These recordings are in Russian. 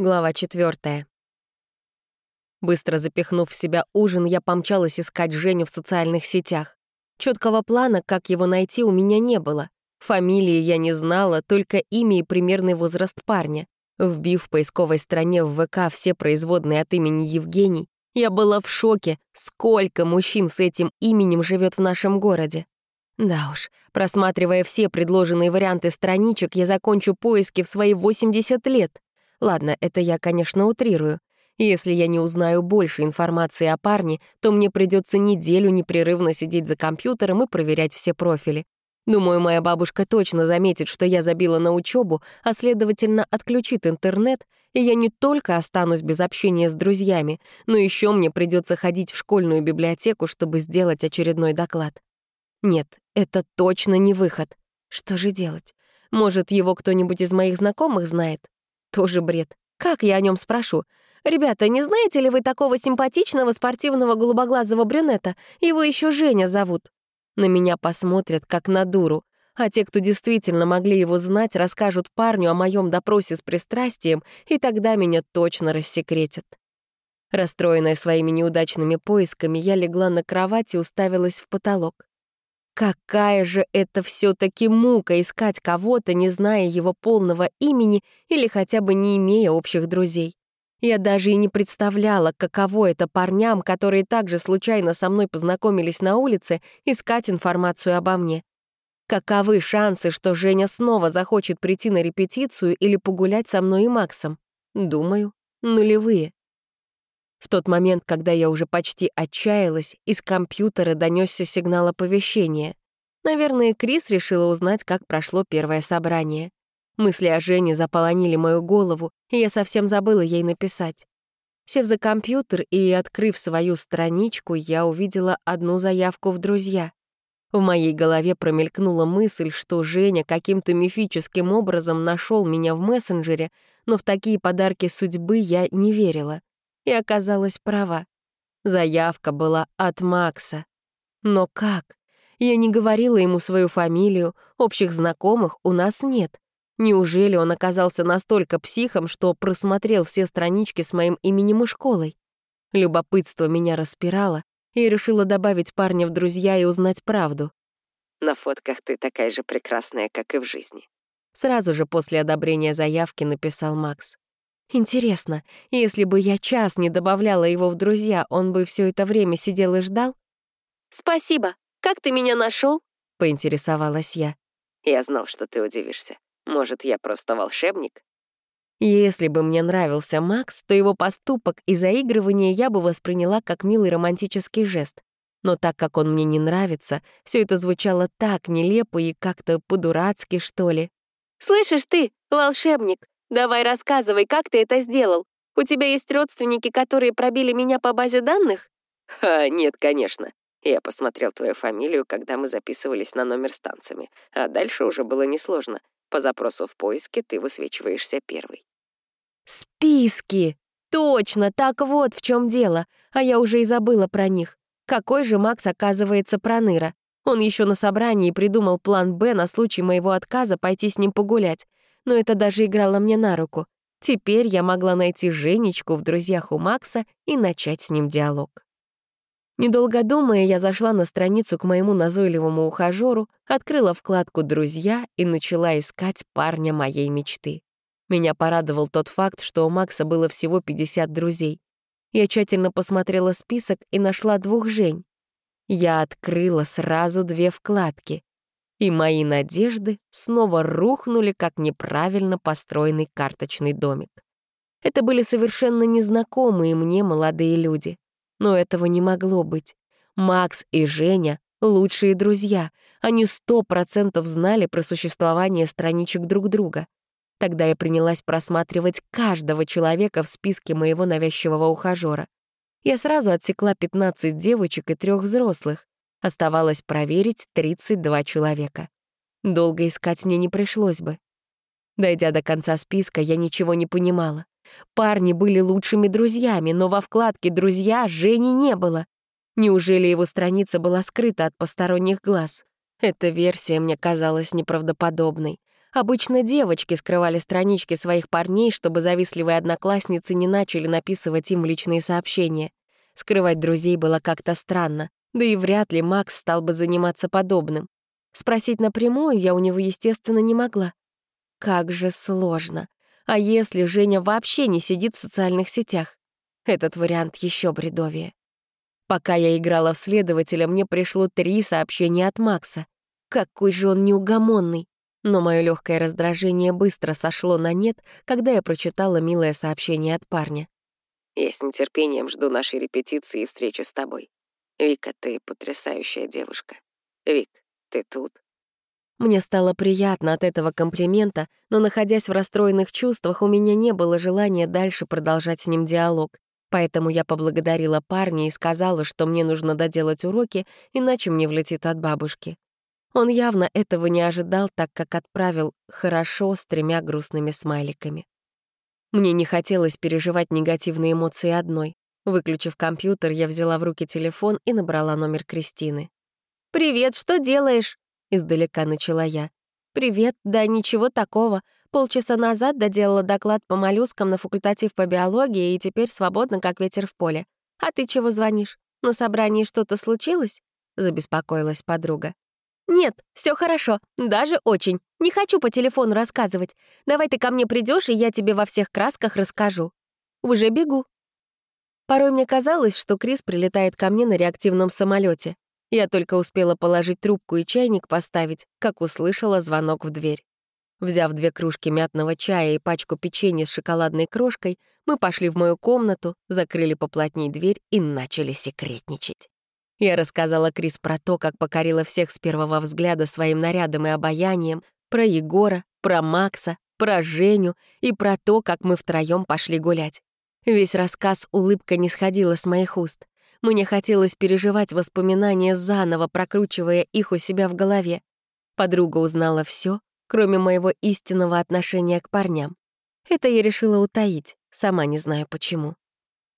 Глава четвертая. Быстро запихнув в себя ужин, я помчалась искать Женю в социальных сетях. Четкого плана, как его найти, у меня не было. Фамилии я не знала, только имя и примерный возраст парня. Вбив в поисковой стране в ВК все производные от имени Евгений, я была в шоке, сколько мужчин с этим именем живет в нашем городе. Да уж, просматривая все предложенные варианты страничек, я закончу поиски в свои 80 лет. Ладно, это я, конечно, утрирую. Если я не узнаю больше информации о парне, то мне придется неделю непрерывно сидеть за компьютером и проверять все профили. Думаю, моя бабушка точно заметит, что я забила на учебу, а следовательно отключит интернет, и я не только останусь без общения с друзьями, но еще мне придется ходить в школьную библиотеку, чтобы сделать очередной доклад. Нет, это точно не выход. Что же делать? Может, его кто-нибудь из моих знакомых знает? Тоже бред. Как я о нем спрошу? «Ребята, не знаете ли вы такого симпатичного спортивного голубоглазого брюнета? Его еще Женя зовут». На меня посмотрят, как на дуру. А те, кто действительно могли его знать, расскажут парню о моем допросе с пристрастием, и тогда меня точно рассекретят. Расстроенная своими неудачными поисками, я легла на кровать и уставилась в потолок. Какая же это все таки мука искать кого-то, не зная его полного имени или хотя бы не имея общих друзей. Я даже и не представляла, каково это парням, которые также случайно со мной познакомились на улице, искать информацию обо мне. Каковы шансы, что Женя снова захочет прийти на репетицию или погулять со мной и Максом? Думаю, нулевые. В тот момент, когда я уже почти отчаялась, из компьютера донесся сигнал оповещения. Наверное, Крис решила узнать, как прошло первое собрание. Мысли о Жене заполонили мою голову, и я совсем забыла ей написать. Сев за компьютер и открыв свою страничку, я увидела одну заявку в друзья. В моей голове промелькнула мысль, что Женя каким-то мифическим образом нашел меня в мессенджере, но в такие подарки судьбы я не верила и оказалась права. Заявка была от Макса. Но как? Я не говорила ему свою фамилию, общих знакомых у нас нет. Неужели он оказался настолько психом, что просмотрел все странички с моим именем и школой? Любопытство меня распирало, и решила добавить парня в друзья и узнать правду. «На фотках ты такая же прекрасная, как и в жизни». Сразу же после одобрения заявки написал Макс. Интересно, если бы я час не добавляла его в друзья, он бы все это время сидел и ждал? «Спасибо. Как ты меня нашел? поинтересовалась я. «Я знал, что ты удивишься. Может, я просто волшебник?» Если бы мне нравился Макс, то его поступок и заигрывание я бы восприняла как милый романтический жест. Но так как он мне не нравится, все это звучало так нелепо и как-то по-дурацки, что ли. «Слышишь ты, волшебник, Давай рассказывай, как ты это сделал? У тебя есть родственники, которые пробили меня по базе данных? Ха, нет, конечно. Я посмотрел твою фамилию, когда мы записывались на номер с танцами, а дальше уже было несложно. По запросу в поиске ты высвечиваешься первый. Списки! Точно, так вот в чем дело. А я уже и забыла про них. Какой же Макс, оказывается, проныра. Он еще на собрании придумал план «Б» на случай моего отказа пойти с ним погулять но это даже играло мне на руку. Теперь я могла найти Женечку в друзьях у Макса и начать с ним диалог. Недолго думая, я зашла на страницу к моему назойливому ухажеру, открыла вкладку «Друзья» и начала искать парня моей мечты. Меня порадовал тот факт, что у Макса было всего 50 друзей. Я тщательно посмотрела список и нашла двух Жень. Я открыла сразу две вкладки и мои надежды снова рухнули, как неправильно построенный карточный домик. Это были совершенно незнакомые мне молодые люди. Но этого не могло быть. Макс и Женя — лучшие друзья. Они сто процентов знали про существование страничек друг друга. Тогда я принялась просматривать каждого человека в списке моего навязчивого ухажера. Я сразу отсекла 15 девочек и трех взрослых. Оставалось проверить 32 человека. Долго искать мне не пришлось бы. Дойдя до конца списка, я ничего не понимала. Парни были лучшими друзьями, но во вкладке «Друзья» Жени не было. Неужели его страница была скрыта от посторонних глаз? Эта версия мне казалась неправдоподобной. Обычно девочки скрывали странички своих парней, чтобы завистливые одноклассницы не начали написывать им личные сообщения. Скрывать друзей было как-то странно, да и вряд ли Макс стал бы заниматься подобным. Спросить напрямую я у него, естественно, не могла. Как же сложно. А если Женя вообще не сидит в социальных сетях? Этот вариант еще бредовее. Пока я играла в следователя, мне пришло три сообщения от Макса. Какой же он неугомонный. Но мое легкое раздражение быстро сошло на нет, когда я прочитала милое сообщение от парня. «Я с нетерпением жду нашей репетиции и встречи с тобой. Вика, ты потрясающая девушка. Вик, ты тут?» Мне стало приятно от этого комплимента, но, находясь в расстроенных чувствах, у меня не было желания дальше продолжать с ним диалог. Поэтому я поблагодарила парня и сказала, что мне нужно доделать уроки, иначе мне влетит от бабушки. Он явно этого не ожидал, так как отправил «хорошо» с тремя грустными смайликами. Мне не хотелось переживать негативные эмоции одной. Выключив компьютер, я взяла в руки телефон и набрала номер Кристины. «Привет, что делаешь?» — издалека начала я. «Привет, да ничего такого. Полчаса назад доделала доклад по моллюскам на факультатив по биологии и теперь свободна, как ветер в поле. А ты чего звонишь? На собрании что-то случилось?» — забеспокоилась подруга. «Нет, все хорошо, даже очень. Не хочу по телефону рассказывать. Давай ты ко мне придешь, и я тебе во всех красках расскажу. Уже бегу». Порой мне казалось, что Крис прилетает ко мне на реактивном самолете. Я только успела положить трубку и чайник поставить, как услышала звонок в дверь. Взяв две кружки мятного чая и пачку печенья с шоколадной крошкой, мы пошли в мою комнату, закрыли поплотней дверь и начали секретничать. Я рассказала Крис про то, как покорила всех с первого взгляда своим нарядом и обаянием, про Егора, про Макса, про Женю и про то, как мы втроем пошли гулять. Весь рассказ улыбка не сходила с моих уст. Мне хотелось переживать воспоминания заново, прокручивая их у себя в голове. Подруга узнала все, кроме моего истинного отношения к парням. Это я решила утаить, сама не знаю почему.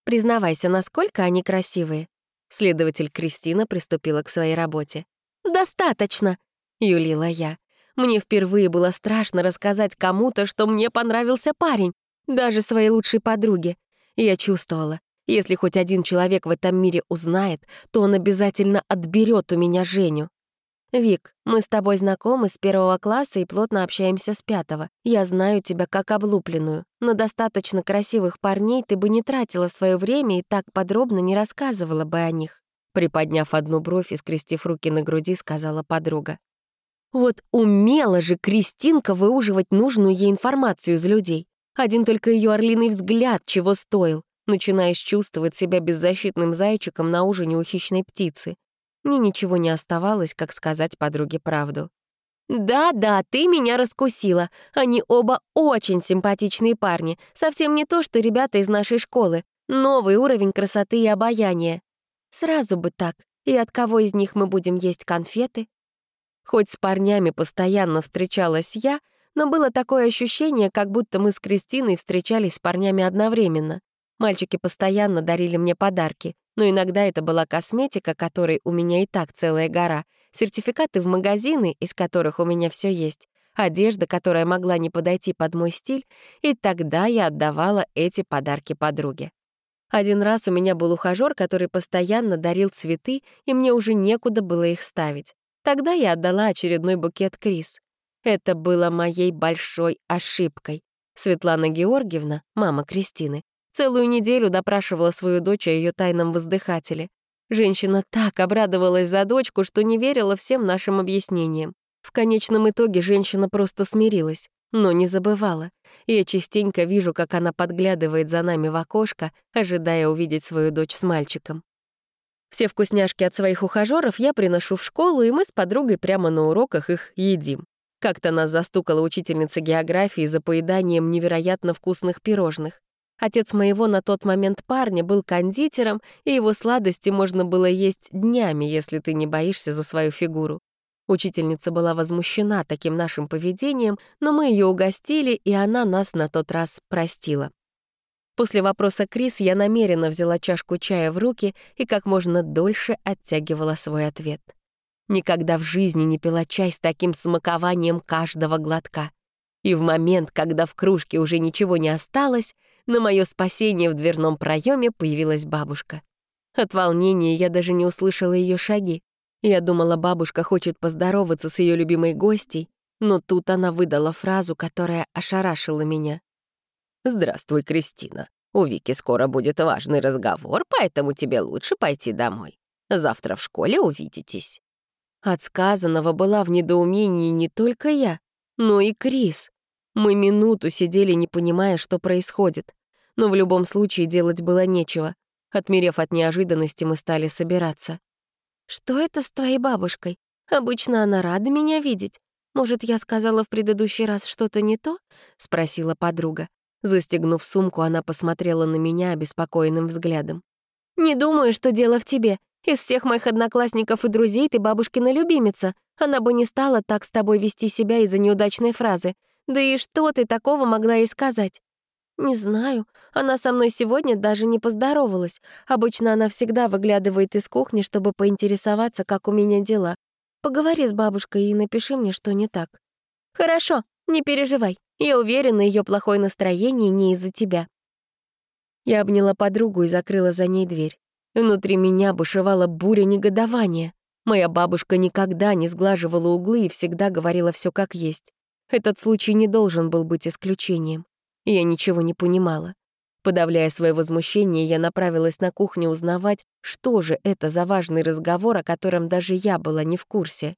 Признавайся, насколько они красивые. Следователь Кристина приступила к своей работе. «Достаточно!» — юлила я. Мне впервые было страшно рассказать кому-то, что мне понравился парень, даже своей лучшей подруге. Я чувствовала, если хоть один человек в этом мире узнает, то он обязательно отберет у меня Женю. «Вик, мы с тобой знакомы с первого класса и плотно общаемся с пятого. Я знаю тебя как облупленную. На достаточно красивых парней ты бы не тратила свое время и так подробно не рассказывала бы о них». Приподняв одну бровь и скрестив руки на груди, сказала подруга. Вот умела же Кристинка выуживать нужную ей информацию из людей. Один только ее орлиный взгляд чего стоил. Начинаешь чувствовать себя беззащитным зайчиком на ужине у хищной птицы. Мне ничего не оставалось, как сказать подруге правду. «Да-да, ты меня раскусила. Они оба очень симпатичные парни. Совсем не то, что ребята из нашей школы. Новый уровень красоты и обаяния. Сразу бы так. И от кого из них мы будем есть конфеты?» Хоть с парнями постоянно встречалась я, но было такое ощущение, как будто мы с Кристиной встречались с парнями одновременно. Мальчики постоянно дарили мне подарки, но иногда это была косметика, которой у меня и так целая гора, сертификаты в магазины, из которых у меня все есть, одежда, которая могла не подойти под мой стиль, и тогда я отдавала эти подарки подруге. Один раз у меня был ухажёр, который постоянно дарил цветы, и мне уже некуда было их ставить. Тогда я отдала очередной букет Крис. Это было моей большой ошибкой. Светлана Георгиевна, мама Кристины, Целую неделю допрашивала свою дочь о ее тайном воздыхателе. Женщина так обрадовалась за дочку, что не верила всем нашим объяснениям. В конечном итоге женщина просто смирилась, но не забывала. Я частенько вижу, как она подглядывает за нами в окошко, ожидая увидеть свою дочь с мальчиком. Все вкусняшки от своих ухажеров я приношу в школу, и мы с подругой прямо на уроках их едим. Как-то нас застукала учительница географии за поеданием невероятно вкусных пирожных. Отец моего на тот момент парня был кондитером, и его сладости можно было есть днями, если ты не боишься за свою фигуру. Учительница была возмущена таким нашим поведением, но мы ее угостили, и она нас на тот раз простила. После вопроса Крис я намеренно взяла чашку чая в руки и как можно дольше оттягивала свой ответ. Никогда в жизни не пила чай с таким смакованием каждого глотка. И в момент, когда в кружке уже ничего не осталось, на мое спасение в дверном проеме появилась бабушка. От волнения я даже не услышала ее шаги. Я думала, бабушка хочет поздороваться с ее любимой гостей, но тут она выдала фразу, которая ошарашила меня. «Здравствуй, Кристина. У Вики скоро будет важный разговор, поэтому тебе лучше пойти домой. Завтра в школе увидитесь». От сказанного была в недоумении не только я, но и Крис. Мы минуту сидели, не понимая, что происходит. Но в любом случае делать было нечего. Отмерев от неожиданности, мы стали собираться. «Что это с твоей бабушкой? Обычно она рада меня видеть. Может, я сказала в предыдущий раз что-то не то?» — спросила подруга. Застегнув сумку, она посмотрела на меня обеспокоенным взглядом. «Не думаю, что дело в тебе. Из всех моих одноклассников и друзей ты бабушкина любимица. Она бы не стала так с тобой вести себя из-за неудачной фразы. Да и что ты такого могла ей сказать?» «Не знаю. Она со мной сегодня даже не поздоровалась. Обычно она всегда выглядывает из кухни, чтобы поинтересоваться, как у меня дела. Поговори с бабушкой и напиши мне, что не так». «Хорошо, не переживай. Я уверена, ее плохое настроение не из-за тебя». Я обняла подругу и закрыла за ней дверь. Внутри меня бушевала буря негодования. Моя бабушка никогда не сглаживала углы и всегда говорила все как есть. Этот случай не должен был быть исключением. Я ничего не понимала. Подавляя свое возмущение, я направилась на кухню узнавать, что же это за важный разговор, о котором даже я была не в курсе.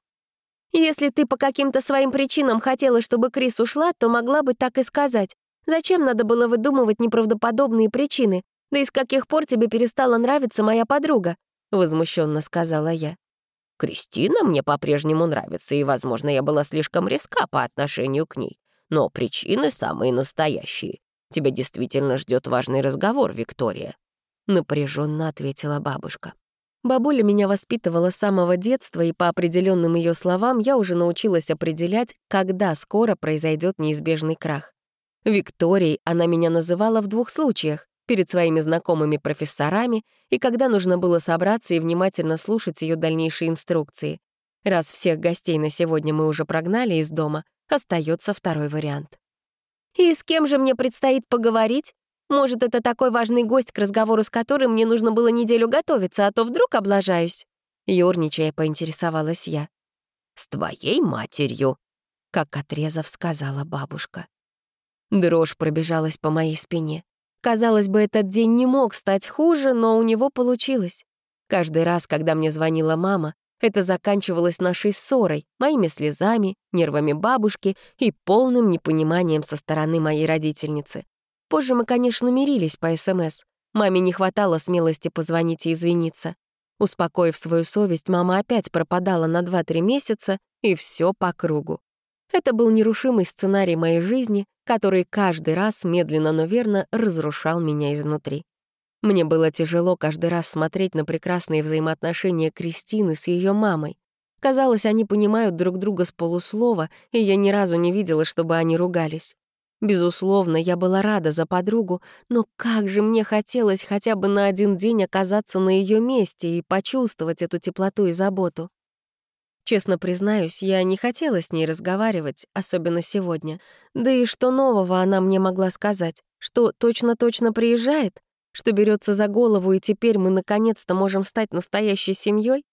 Если ты по каким-то своим причинам хотела, чтобы Крис ушла, то могла бы так и сказать. Зачем надо было выдумывать неправдоподобные причины? Да и с каких пор тебе перестала нравиться моя подруга?» — возмущенно сказала я. «Кристина мне по-прежнему нравится, и, возможно, я была слишком резка по отношению к ней. Но причины самые настоящие. Тебя действительно ждет важный разговор, Виктория», — напряженно ответила бабушка. Бабуля меня воспитывала с самого детства, и по определенным ее словам я уже научилась определять, когда скоро произойдет неизбежный крах. Викторией она меня называла в двух случаях — перед своими знакомыми профессорами и когда нужно было собраться и внимательно слушать ее дальнейшие инструкции. Раз всех гостей на сегодня мы уже прогнали из дома, остается второй вариант. «И с кем же мне предстоит поговорить?» Может, это такой важный гость, к разговору с которым мне нужно было неделю готовиться, а то вдруг облажаюсь?» Ёрничая, поинтересовалась я. «С твоей матерью», — как отрезав сказала бабушка. Дрожь пробежалась по моей спине. Казалось бы, этот день не мог стать хуже, но у него получилось. Каждый раз, когда мне звонила мама, это заканчивалось нашей ссорой, моими слезами, нервами бабушки и полным непониманием со стороны моей родительницы. Позже мы, конечно, мирились по СМС. Маме не хватало смелости позвонить и извиниться. Успокоив свою совесть, мама опять пропадала на 2-3 месяца, и все по кругу. Это был нерушимый сценарий моей жизни, который каждый раз медленно, но верно разрушал меня изнутри. Мне было тяжело каждый раз смотреть на прекрасные взаимоотношения Кристины с ее мамой. Казалось, они понимают друг друга с полуслова, и я ни разу не видела, чтобы они ругались. Безусловно, я была рада за подругу, но как же мне хотелось хотя бы на один день оказаться на ее месте и почувствовать эту теплоту и заботу. Честно признаюсь, я не хотела с ней разговаривать, особенно сегодня. Да и что нового она мне могла сказать? Что точно-точно приезжает? Что берется за голову, и теперь мы наконец-то можем стать настоящей семьей?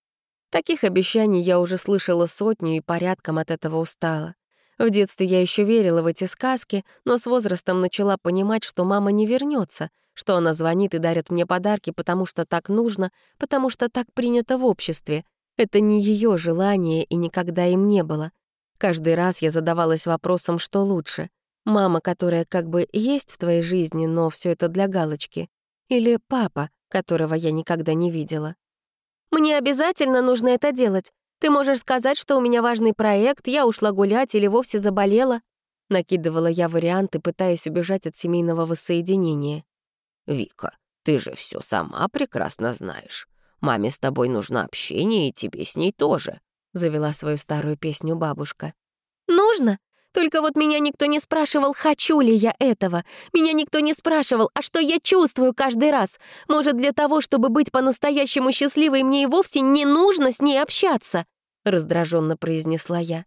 Таких обещаний я уже слышала сотню и порядком от этого устала. В детстве я еще верила в эти сказки, но с возрастом начала понимать, что мама не вернется, что она звонит и дарит мне подарки, потому что так нужно, потому что так принято в обществе. Это не ее желание и никогда им не было. Каждый раз я задавалась вопросом, что лучше. Мама, которая как бы есть в твоей жизни, но все это для галочки. Или папа, которого я никогда не видела. «Мне обязательно нужно это делать. Ты можешь сказать, что у меня важный проект, я ушла гулять или вовсе заболела». Накидывала я варианты, пытаясь убежать от семейного воссоединения. «Вика, ты же все сама прекрасно знаешь. Маме с тобой нужно общение, и тебе с ней тоже», — завела свою старую песню бабушка. «Нужно? Только вот меня никто не спрашивал, хочу ли я этого. Меня никто не спрашивал, а что я чувствую каждый раз. Может, для того, чтобы быть по-настоящему счастливой, мне и вовсе не нужно с ней общаться?» — раздраженно произнесла я.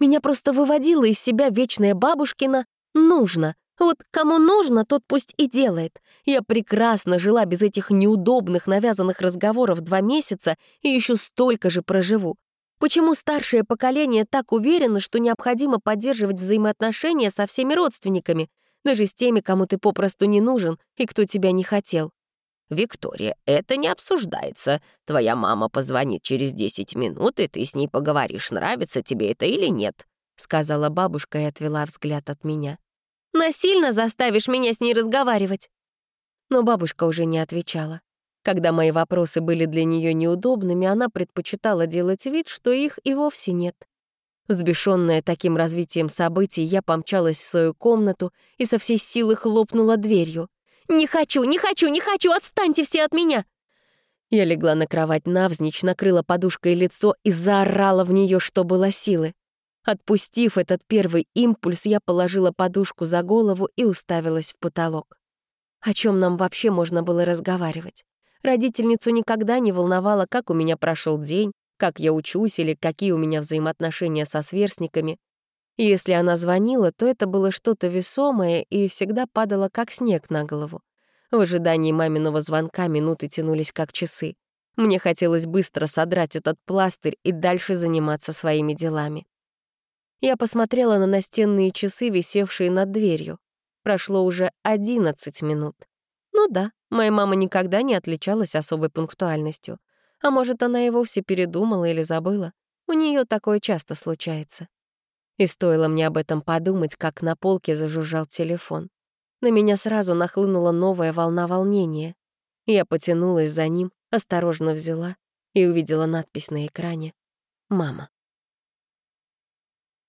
Меня просто выводило из себя вечная бабушкина «нужно». Вот кому нужно, тот пусть и делает. Я прекрасно жила без этих неудобных навязанных разговоров два месяца и еще столько же проживу. Почему старшее поколение так уверено, что необходимо поддерживать взаимоотношения со всеми родственниками, даже с теми, кому ты попросту не нужен и кто тебя не хотел? «Виктория, это не обсуждается. Твоя мама позвонит через 10 минут, и ты с ней поговоришь, нравится тебе это или нет», — сказала бабушка и отвела взгляд от меня. «Насильно заставишь меня с ней разговаривать?» Но бабушка уже не отвечала. Когда мои вопросы были для нее неудобными, она предпочитала делать вид, что их и вовсе нет. Взбешенная таким развитием событий, я помчалась в свою комнату и со всей силы хлопнула дверью. «Не хочу, не хочу, не хочу! Отстаньте все от меня!» Я легла на кровать навзничь, накрыла подушкой лицо и заорала в нее, что было силы. Отпустив этот первый импульс, я положила подушку за голову и уставилась в потолок. О чем нам вообще можно было разговаривать? Родительницу никогда не волновало, как у меня прошел день, как я учусь или какие у меня взаимоотношения со сверстниками. Если она звонила, то это было что-то весомое и всегда падало как снег на голову. В ожидании маминого звонка минуты тянулись как часы. Мне хотелось быстро содрать этот пластырь и дальше заниматься своими делами. Я посмотрела на настенные часы, висевшие над дверью. Прошло уже 11 минут. Ну да, моя мама никогда не отличалась особой пунктуальностью. А может, она и вовсе передумала или забыла. У нее такое часто случается. И стоило мне об этом подумать, как на полке зажужжал телефон. На меня сразу нахлынула новая волна волнения. Я потянулась за ним, осторожно взяла и увидела надпись на экране «Мама».